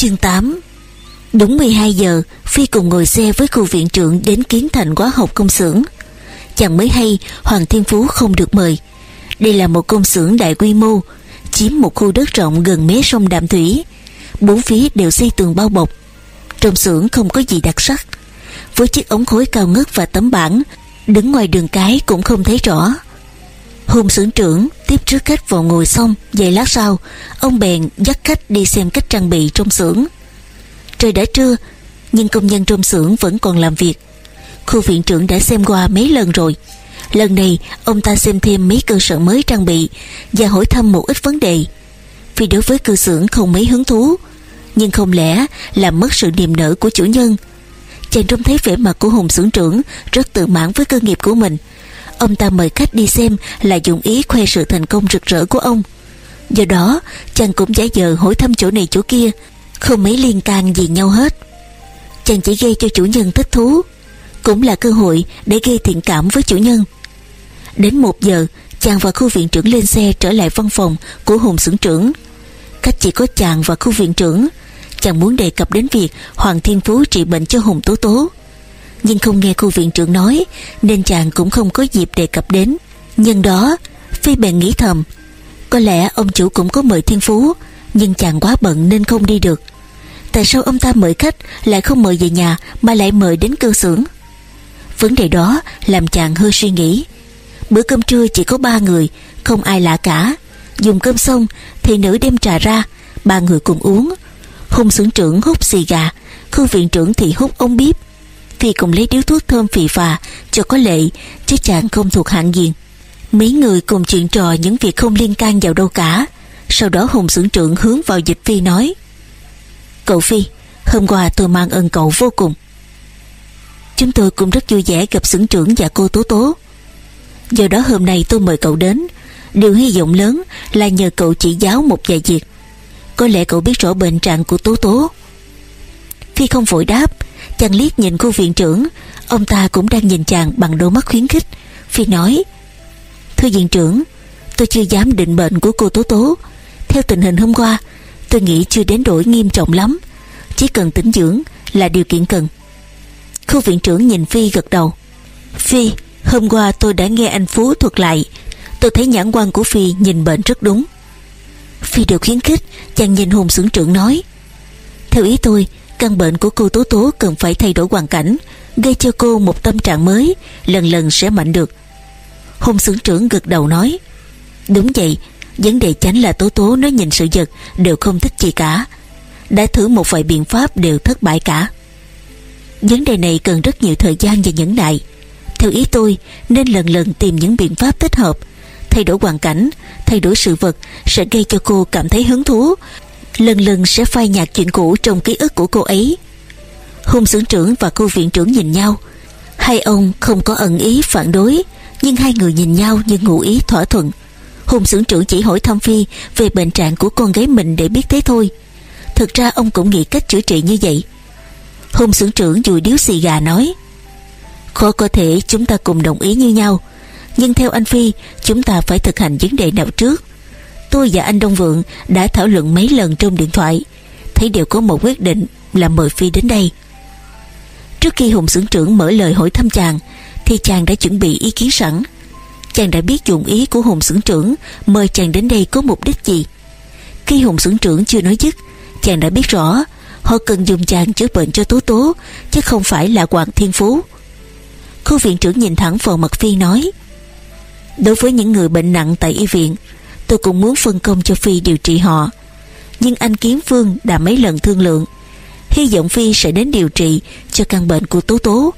Chương 8 Đúng 12 giờ, Phi cùng ngồi xe với khu viện trưởng Đến kiến thành quá học công xưởng. Chẳng mới hay, Hoàng Thiên Phú không được mời. Đây là một công xưởng đại quy mô, Chiếm một khu đất rộng gần mé sông Đạm Thủy. Bốn phía đều xây tường bao bọc. Trong xưởng không có gì đặc sắc. Với chiếc ống khối cao ngất và tấm bảng, Đứng ngoài đường cái cũng không thấy rõ. Hùng xưởng trưởng tiếp trước khách vào ngồi xong Vài lát sau, Ông bèn dắt khách đi xem cách trang bị trong xưởng. Trời đã trưa, Nhưng công nhân trong xưởng vẫn còn làm việc. Khu viện trưởng đã xem qua mấy lần rồi. Lần này, ông ta xem thêm mấy cơ sở mới trang bị Và hỏi thăm một ít vấn đề. Vì đối với cơ xưởng không mấy hứng thú, Nhưng không lẽ làm mất sự niềm nở của chủ nhân? Chàng trông thấy vẻ mặt của Hùng xưởng trưởng Rất tự mãn với cơ nghiệp của mình. Ông ta mời khách đi xem là dụng ý khoe sự thành công rực rỡ của ông. Do đó, chàng cũng giả giờ hỏi thăm chỗ này chỗ kia, Không mấy liên can gì nhau hết. Chàng chỉ gây cho chủ nhân thích thú, Cũng là cơ hội để gây thiện cảm với chủ nhân. Đến một giờ, Chàng và khu viện trưởng lên xe trở lại văn phòng của Hùng xưởng trưởng. Cách chỉ có chàng và khu viện trưởng, Chàng muốn đề cập đến việc Hoàng Thiên Phú trị bệnh cho Hùng Tố Tố nhưng không nghe khu viện trưởng nói, nên chàng cũng không có dịp đề cập đến. Nhân đó, phi bèn nghĩ thầm, có lẽ ông chủ cũng có mời thiên phú, nhưng chàng quá bận nên không đi được. Tại sao ông ta mời khách lại không mời về nhà mà lại mời đến cơ xưởng? Vấn đề đó làm chàng hơi suy nghĩ. Bữa cơm trưa chỉ có ba người, không ai lạ cả. Dùng cơm xong thì nữ đem trà ra, ba người cùng uống. Hùng xưởng trưởng hút xì gà, khu viện trưởng thì hút ống bíp Phi cùng lấy điếu thuốc thơm phì phà, cho có lệ, chứ chàng không thuộc hạng diện mấy người cùng chuyện trò những việc không liên can vào đâu cả. Sau đó hùng xưởng trưởng hướng vào dịch phi nói, cậu phi, hôm qua tôi mang ơn cậu vô cùng. Chúng tôi cũng rất vui vẻ gặp xưởng trưởng và cô tố tố. Do đó hôm nay tôi mời cậu đến. Điều hy vọng lớn là nhờ cậu chỉ giáo một vài việc. Có lẽ cậu biết rõ bệnh trạng của tố tố. Phi không vội đáp chàng liếc nhìn cô viện trưởng, ông ta cũng đang nhìn chàng bằng đôi mắt khuyến khích, phi nói, thưa viện trưởng, tôi chưa dám định bệnh của cô tố tố. Theo tình hình hôm qua, tôi nghĩ chưa đến đổi nghiêm trọng lắm. Chỉ cần tĩnh dưỡng là điều kiện cần. Khu viện trưởng nhìn phi gật đầu. Phi, hôm qua tôi đã nghe anh phú thuật lại. Tôi thấy nhãn quan của phi nhìn bệnh rất đúng. Phi đều khuyến khích, chàng nhìn hùng xưởng trưởng nói, theo ý tôi căn bệnh của cô Tố Tố cần phải thay đổi hoàn cảnh, gây cho cô một tâm trạng mới, lần lần sẽ mạnh được. Hùng xưởng trưởng gật đầu nói, đúng vậy, vấn đề chánh là Tố Tố nó nhìn sự vật đều không thích gì cả. Đã thử một vài biện pháp đều thất bại cả. Vấn đề này cần rất nhiều thời gian và nhẫn nại. Theo ý tôi, nên lần lần tìm những biện pháp thích hợp, thay đổi hoàn cảnh, thay đổi sự vật sẽ gây cho cô cảm thấy hứng thú lần lần sẽ phai nhạt chuyện cũ trong ký ức của cô ấy. Hùng xưởng trưởng và cô viện trưởng nhìn nhau. Hai ông không có ẩn ý phản đối, nhưng hai người nhìn nhau như ngụ ý thỏa thuận. Hùng xưởng trưởng chỉ hỏi thăm phi về bệnh trạng của con gái mình để biết thế thôi. Thực ra ông cũng nghĩ cách chữa trị như vậy. Hùng xưởng trưởng dùi điếu xì gà nói, khó có thể chúng ta cùng đồng ý như nhau, nhưng theo anh phi, chúng ta phải thực hành vấn đề nào trước? Tôi và anh Đông Vượng đã thảo luận mấy lần trong điện thoại. Thấy đều có một quyết định là mời Phi đến đây. Trước khi Hùng xưởng trưởng mở lời hỏi thăm chàng, thì chàng đã chuẩn bị ý kiến sẵn. Chàng đã biết dụng ý của Hùng xưởng trưởng mời chàng đến đây có mục đích gì. Khi Hùng xưởng trưởng chưa nói dứt, chàng đã biết rõ họ cần dùng chàng chữa bệnh cho Tố Tố, chứ không phải là Hoàng Thiên Phú. Khu viện trưởng nhìn thẳng vào mặt Phi nói, đối với những người bệnh nặng tại y viện tôi cũng muốn phân công cho Phi điều trị họ. Nhưng anh kiếm Phương đã mấy lần thương lượng. Hy vọng Phi sẽ đến điều trị cho căn bệnh của Tố Tố.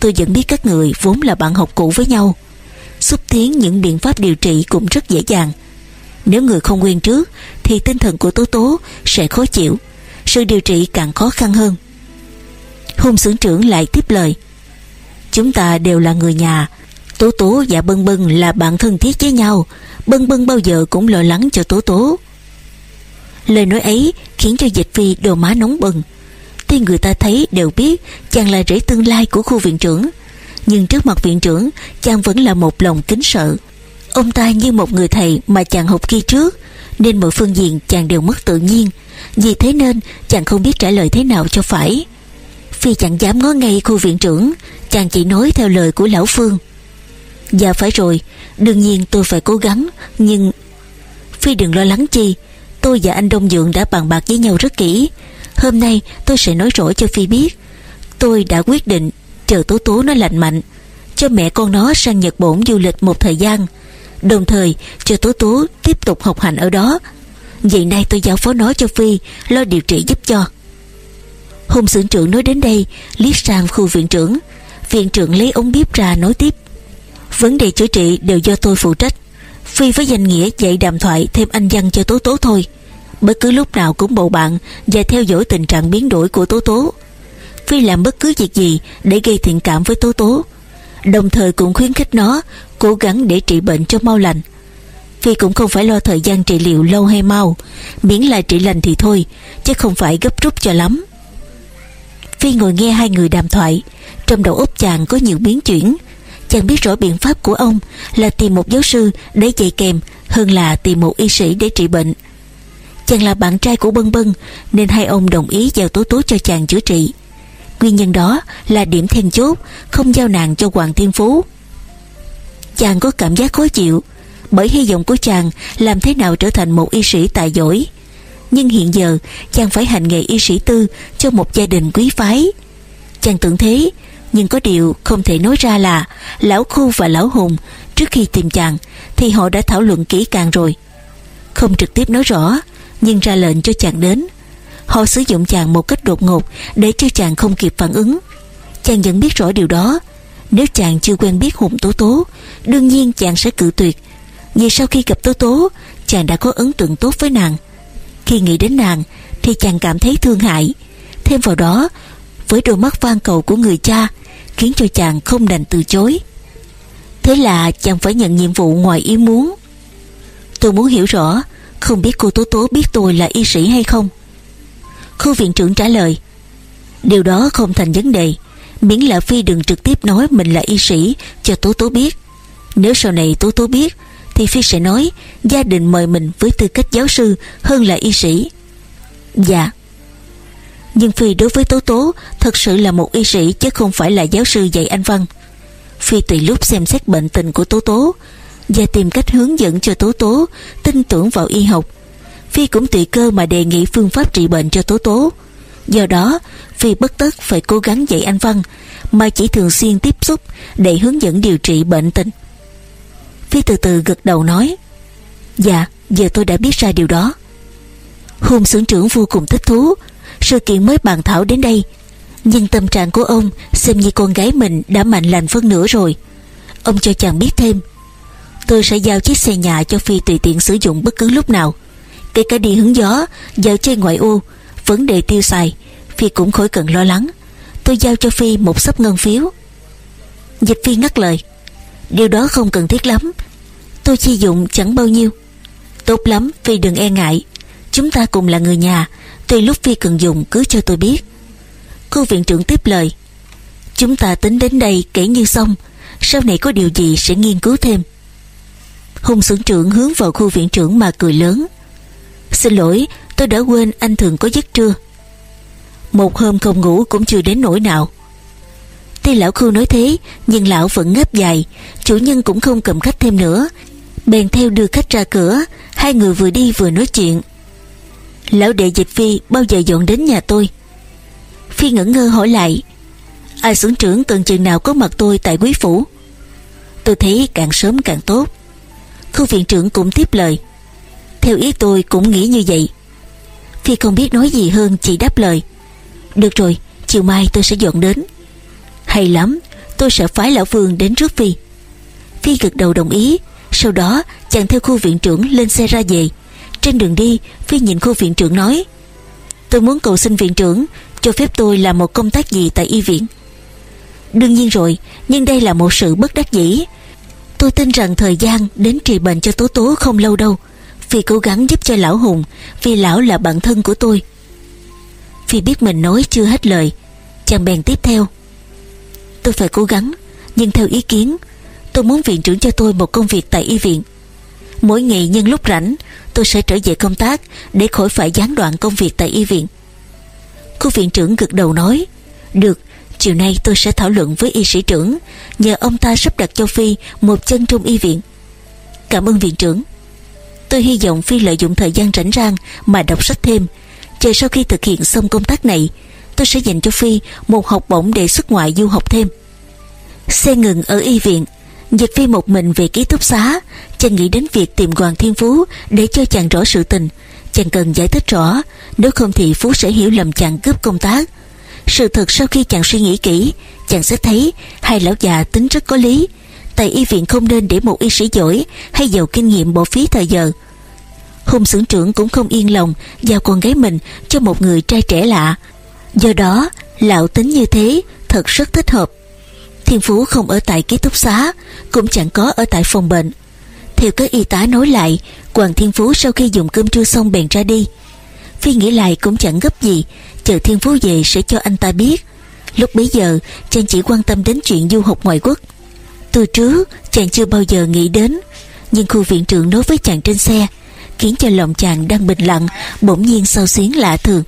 Tôi vẫn biết các người vốn là bạn học cũ với nhau. Xúc tiến những biện pháp điều trị cũng rất dễ dàng. Nếu người không quen trước, thì tinh thần của Tố Tố sẽ khó chịu. Sự điều trị càng khó khăn hơn. Hùng xưởng trưởng lại tiếp lời. Chúng ta đều là người nhà Tố Tố và Bân Bân là bạn thân thiết với nhau. Bân Bân bao giờ cũng lo lắng cho Tố Tố. Lời nói ấy khiến cho dịch phi đồ má nóng bừng. Tuy người ta thấy đều biết chàng là rễ tương lai của khu viện trưởng, Nhưng trước mặt viện trưởng, chàng vẫn là một lòng kính sợ. Ông ta như một người thầy mà chàng học khi trước, Nên mọi phương diện chàng đều mất tự nhiên. Vì thế nên, chàng không biết trả lời thế nào cho phải. Phi chẳng dám ngó ngay khu viện trưởng, Chàng chỉ nói theo lời của lão Phương. Dạ phải rồi, Đương nhiên tôi phải cố gắng, Nhưng Phi đừng lo lắng chi. Tôi và anh Đông Dượng đã bàn bạc với nhau rất kỹ. Hôm nay tôi sẽ nói rõ cho Phi biết. Tôi đã quyết định Chờ Tố Tố nó lành mạnh, Cho mẹ con nó sang Nhật Bổn du lịch một thời gian. Đồng thời, cho Tố Tố tiếp tục học hành ở đó. Vậy nay tôi giao phó nó cho Phi, Lo điều trị giúp cho. Hùng xưởng trưởng nói đến đây Liếc sang, khu viện trưởng. Viện trưởng lấy ống bếp ra nói tiếp. Vấn đề chữa trị đều do tôi phụ trách. Phi với danh nghĩa dạy đàm thoại Thêm anh văn cho Tố Tố thôi. Bất cứ lúc nào cũng bầu bạn Và theo dõi tình trạng biến đổi của Tố Tố. Phi làm bất cứ việc gì Để gây thiện cảm với Tố Tố. Đồng thời cũng khuyến khích nó Cố gắng để trị bệnh cho mau lành. Phi cũng không phải lo thời gian trị liệu lâu hay mau. Miễn là trị lành thì thôi, Chứ không phải gấp rút cho lắm. Phi ngồi nghe hai người đàm thoại. Trong đầu óc chàng có nhiều biến chuyển. Chàng biết rõ biện pháp của ông Là tìm một giáo sư để dạy kèm Hơn là tìm một y sĩ để trị bệnh. Chàng là bạn trai của Bân Bân, Nên hai ông đồng ý giao tố tố cho chàng chữa trị. Nguyên nhân đó là điểm then chốt Không giao nàng cho Hoàng Thiên Phú. Chàng có cảm giác khó chịu Bởi hy vọng của chàng Làm thế nào trở thành một y sĩ tài giỏi. Nhưng hiện giờ, chàng phải hành nghề y sĩ tư Cho một gia đình quý phái. Chàng tưởng thế nhưng có điều không thể nói ra là Lão Khu và Lão Hùng, Trước khi tìm chàng, Thì họ đã thảo luận kỹ càng rồi. Không trực tiếp nói rõ, Nhưng ra lệnh cho chàng đến. Họ sử dụng chàng một cách đột ngột Để cho chàng không kịp phản ứng. Chàng vẫn biết rõ điều đó. Nếu chàng chưa quen biết Hùng Tố Tố, Đương nhiên chàng sẽ cự tuyệt. Vì sau khi gặp Tố Tố, Chàng đã có ấn tượng tốt với nàng. Khi nghĩ đến nàng, Thì chàng cảm thấy thương hại. Thêm vào đó, Với đôi mắt van cầu của người cha Khiến cho chàng không đành từ chối. Thế là chàng phải nhận nhiệm vụ ngoài ý muốn. Tôi muốn hiểu rõ, Không biết cô Tố Tố biết tôi là y sĩ hay không? Khu viện trưởng trả lời, Điều đó không thành vấn đề, Miễn là Phi đừng trực tiếp nói mình là y sĩ Cho Tố Tố biết. Nếu sau này Tố Tố biết, Thì Phi sẽ nói Gia đình mời mình với tư cách giáo sư Hơn là y sĩ. Dạ. Nhưng Phi đối với Tố Tố, Thật sự là một y sĩ Chứ không phải là giáo sư dạy anh văn. Phi tùy lúc xem xét bệnh tình của Tố Tố Và tìm cách hướng dẫn cho Tố Tố Tin tưởng vào y học. Phi cũng tùy cơ mà đề nghị phương pháp trị bệnh cho Tố Tố. Do đó, Phi bất tất phải cố gắng dạy anh Văn, Mà chỉ thường xuyên tiếp xúc Để hướng dẫn điều trị bệnh tình. Phi từ từ gật đầu nói Dạ giờ tôi đã biết ra điều đó. Hùng xưởng trưởng vô cùng thích thú sự kiện mới bàn thảo đến đây. Nhưng tâm trạng của ông Xem như con gái mình đã mạnh lành phân nửa rồi. Ông cho chàng biết thêm, Tôi sẽ giao chiếc xe nhà cho Phi tùy tiện sử dụng bất cứ lúc nào. Kể cả đi hướng gió, giao chơi ngoại ô, Vấn đề tiêu xài, Phi cũng khỏi cần lo lắng. Tôi giao cho Phi một sấp ngân phiếu. Dịch Phi ngắt lời, Điều đó không cần thiết lắm. Tôi chi dụng chẳng bao nhiêu. Tốt lắm, Phi đừng e ngại. Chúng ta cùng là người nhà Tùy lúc Phi cần dùng cứ cho tôi biết. Cô viện trưởng tiếp lời, Chúng ta tính đến đây kể như xong, Sau này có điều gì sẽ nghiên cứu thêm. Hùng xưởng trưởng hướng vào khu viện trưởng mà cười lớn, Xin lỗi, tôi đã quên anh thường có giấc trưa. Một hôm không ngủ cũng chưa đến nỗi nào. Tuy lão khu nói thế, Nhưng lão vẫn ngáp dài, Chủ nhân cũng không cầm khách thêm nữa. Bèn theo đưa khách ra cửa, Hai người vừa đi vừa nói chuyện. Lão đệ dịch phi bao giờ dọn đến nhà tôi? Phi ngẩn ngơ hỏi lại, Ai xưởng trưởng cần chừng nào có mặt tôi tại quý phủ? Tôi thấy càng sớm càng tốt. Khu viện trưởng cũng tiếp lời, theo ý tôi cũng nghĩ như vậy. Phi không biết nói gì hơn, Chỉ đáp lời, Được rồi, chiều mai tôi sẽ dọn đến. Hay lắm, tôi sẽ phái lão Vương đến trước Phi. Phi gật đầu đồng ý, Sau đó chàng theo khu viện trưởng lên xe ra về. Trên đường đi Phi nhìn khu viện trưởng nói, Tôi muốn cầu xin viện trưởng Cho phép tôi làm một công tác gì tại y viện. Đương nhiên rồi, Nhưng đây là một sự bất đắc dĩ. Tôi tin rằng thời gian đến trị bệnh cho Tố Tố không lâu đâu Phi cố gắng giúp cho lão Hùng, Vì lão là bạn thân của tôi. Phi biết mình nói chưa hết lời, Chàng bèn tiếp theo, Tôi phải cố gắng, Nhưng theo ý kiến, Tôi muốn viện trưởng cho tôi một công việc tại y viện. Mỗi ngày nhân lúc rảnh Tôi sẽ trở về công tác Để khỏi phải gián đoạn công việc tại y viện. Cô viện trưởng gật đầu nói, Được, Chiều nay tôi sẽ thảo luận với y sĩ trưởng, Nhờ ông ta sắp đặt cho Phi Một chân trong y viện. Cảm ơn viện trưởng. Tôi hy vọng Phi lợi dụng thời gian rảnh rang Mà đọc sách thêm. Chờ sau khi thực hiện xong công tác này, Tôi sẽ dành cho Phi một học bổng để xuất ngoại du học thêm. Xe ngừng ở y viện. Dịch Phi một mình về ký túc xá, Chàng nghĩ đến việc tìm Hoàng Thiên Phú Để cho chàng rõ sự tình. Chàng cần giải thích rõ, Nếu không thì Phú sẽ hiểu lầm chàng cướp công tác. Sự thật sau khi chàng suy nghĩ kỹ, Chàng sẽ thấy Hai lão già tính rất có lý. Tại y viện không nên để một y sĩ giỏi Hay giàu kinh nghiệm bỏ phí thời giờ. Hùng xưởng trưởng cũng không yên lòng, Giao con gái mình cho một người trai trẻ lạ. Do đó, Lão tính như thế Thật rất thích hợp. Thiên Phú không ở tại ký túc xá, Cũng chẳng có ở tại phòng bệnh. Theo các y tá nói lại, Hoàng Thiên Phú sau khi dùng cơm trưa xong bèn ra đi. Phi nghĩ lại cũng chẳng gấp gì, Chờ Thiên Phú về sẽ cho anh ta biết. Lúc bấy giờ, chàng chỉ quan tâm đến chuyện du học ngoại quốc. Từ trước, chàng chưa bao giờ nghĩ đến, Nhưng khu viện trưởng nói với chàng trên xe, Khiến cho lòng chàng đang bình lặng, Bỗng nhiên sao xuyến lạ thường.